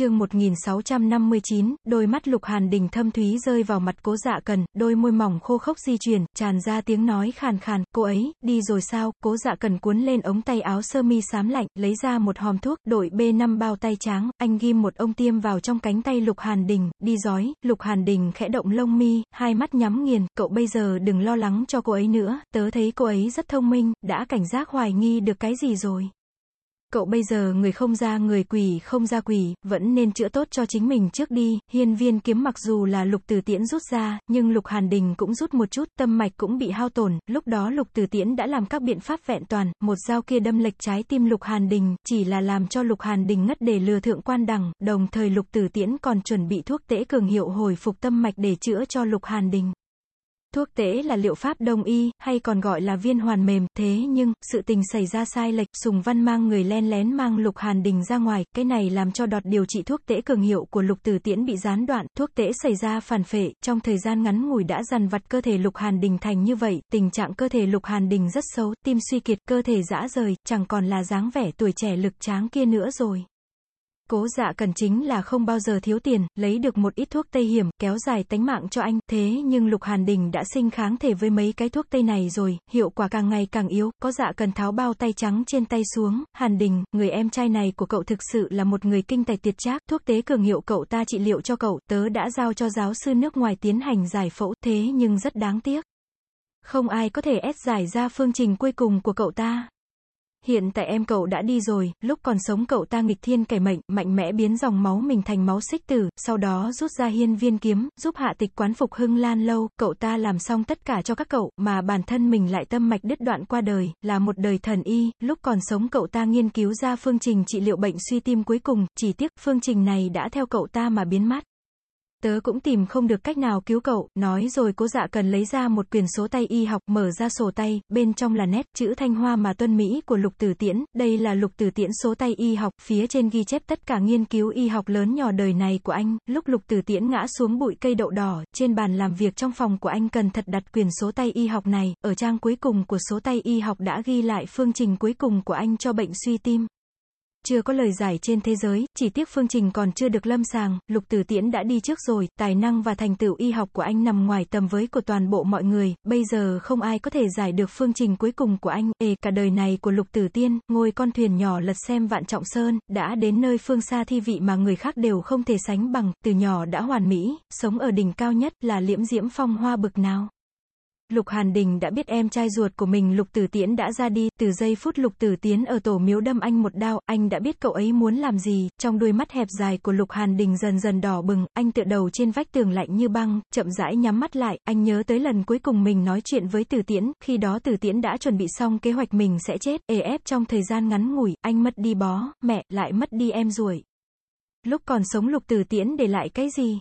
chương 1659, đôi mắt lục hàn đình thâm thúy rơi vào mặt cố dạ cần, đôi môi mỏng khô khốc di chuyển, tràn ra tiếng nói khàn khàn, cô ấy, đi rồi sao, cố dạ cần cuốn lên ống tay áo sơ mi xám lạnh, lấy ra một hòm thuốc, đội B5 bao tay trắng, anh ghim một ông tiêm vào trong cánh tay lục hàn đình, đi giói, lục hàn đình khẽ động lông mi, hai mắt nhắm nghiền, cậu bây giờ đừng lo lắng cho cô ấy nữa, tớ thấy cô ấy rất thông minh, đã cảnh giác hoài nghi được cái gì rồi. Cậu bây giờ người không ra người quỷ không ra quỷ, vẫn nên chữa tốt cho chính mình trước đi, hiên viên kiếm mặc dù là lục tử tiễn rút ra, nhưng lục hàn đình cũng rút một chút, tâm mạch cũng bị hao tổn, lúc đó lục tử tiễn đã làm các biện pháp vẹn toàn, một dao kia đâm lệch trái tim lục hàn đình, chỉ là làm cho lục hàn đình ngất để lừa thượng quan đẳng, đồng thời lục tử tiễn còn chuẩn bị thuốc tễ cường hiệu hồi phục tâm mạch để chữa cho lục hàn đình. Thuốc tế là liệu pháp đông y, hay còn gọi là viên hoàn mềm, thế nhưng, sự tình xảy ra sai lệch, Sùng Văn mang người len lén mang Lục Hàn Đình ra ngoài, cái này làm cho đọt điều trị thuốc tế cường hiệu của Lục Tử Tiễn bị gián đoạn, thuốc tế xảy ra phản phệ, trong thời gian ngắn ngủi đã dằn vặt cơ thể Lục Hàn Đình thành như vậy, tình trạng cơ thể Lục Hàn Đình rất xấu, tim suy kiệt, cơ thể dã rời, chẳng còn là dáng vẻ tuổi trẻ lực tráng kia nữa rồi. Cố dạ cần chính là không bao giờ thiếu tiền, lấy được một ít thuốc tây hiểm, kéo dài tánh mạng cho anh, thế nhưng Lục Hàn Đình đã sinh kháng thể với mấy cái thuốc tây này rồi, hiệu quả càng ngày càng yếu, có dạ cần tháo bao tay trắng trên tay xuống, Hàn Đình, người em trai này của cậu thực sự là một người kinh tài tuyệt trác, thuốc tế cường hiệu cậu ta trị liệu cho cậu, tớ đã giao cho giáo sư nước ngoài tiến hành giải phẫu, thế nhưng rất đáng tiếc. Không ai có thể ép giải ra phương trình cuối cùng của cậu ta. Hiện tại em cậu đã đi rồi, lúc còn sống cậu ta nghịch thiên cải mệnh, mạnh mẽ biến dòng máu mình thành máu xích tử, sau đó rút ra hiên viên kiếm, giúp hạ tịch quán phục hưng lan lâu, cậu ta làm xong tất cả cho các cậu, mà bản thân mình lại tâm mạch đứt đoạn qua đời, là một đời thần y, lúc còn sống cậu ta nghiên cứu ra phương trình trị liệu bệnh suy tim cuối cùng, chỉ tiếc phương trình này đã theo cậu ta mà biến mất. Tớ cũng tìm không được cách nào cứu cậu, nói rồi cố dạ cần lấy ra một quyển số tay y học, mở ra sổ tay, bên trong là nét, chữ thanh hoa mà tuân Mỹ của lục tử tiễn, đây là lục tử tiễn số tay y học, phía trên ghi chép tất cả nghiên cứu y học lớn nhỏ đời này của anh, lúc lục tử tiễn ngã xuống bụi cây đậu đỏ, trên bàn làm việc trong phòng của anh cần thật đặt quyển số tay y học này, ở trang cuối cùng của số tay y học đã ghi lại phương trình cuối cùng của anh cho bệnh suy tim. Chưa có lời giải trên thế giới, chỉ tiếc phương trình còn chưa được lâm sàng, lục tử tiễn đã đi trước rồi, tài năng và thành tựu y học của anh nằm ngoài tầm với của toàn bộ mọi người, bây giờ không ai có thể giải được phương trình cuối cùng của anh, ê cả đời này của lục tử tiên, ngồi con thuyền nhỏ lật xem vạn trọng sơn, đã đến nơi phương xa thi vị mà người khác đều không thể sánh bằng, từ nhỏ đã hoàn mỹ, sống ở đỉnh cao nhất là liễm diễm phong hoa bực nào. Lục Hàn Đình đã biết em trai ruột của mình Lục Tử Tiễn đã ra đi, từ giây phút Lục Tử Tiễn ở tổ miếu đâm anh một đao, anh đã biết cậu ấy muốn làm gì, trong đôi mắt hẹp dài của Lục Hàn Đình dần dần đỏ bừng, anh tựa đầu trên vách tường lạnh như băng, chậm rãi nhắm mắt lại, anh nhớ tới lần cuối cùng mình nói chuyện với Tử Tiễn, khi đó Tử Tiễn đã chuẩn bị xong kế hoạch mình sẽ chết, ê ép trong thời gian ngắn ngủi, anh mất đi bó, mẹ, lại mất đi em ruồi. Lúc còn sống Lục Tử Tiễn để lại cái gì?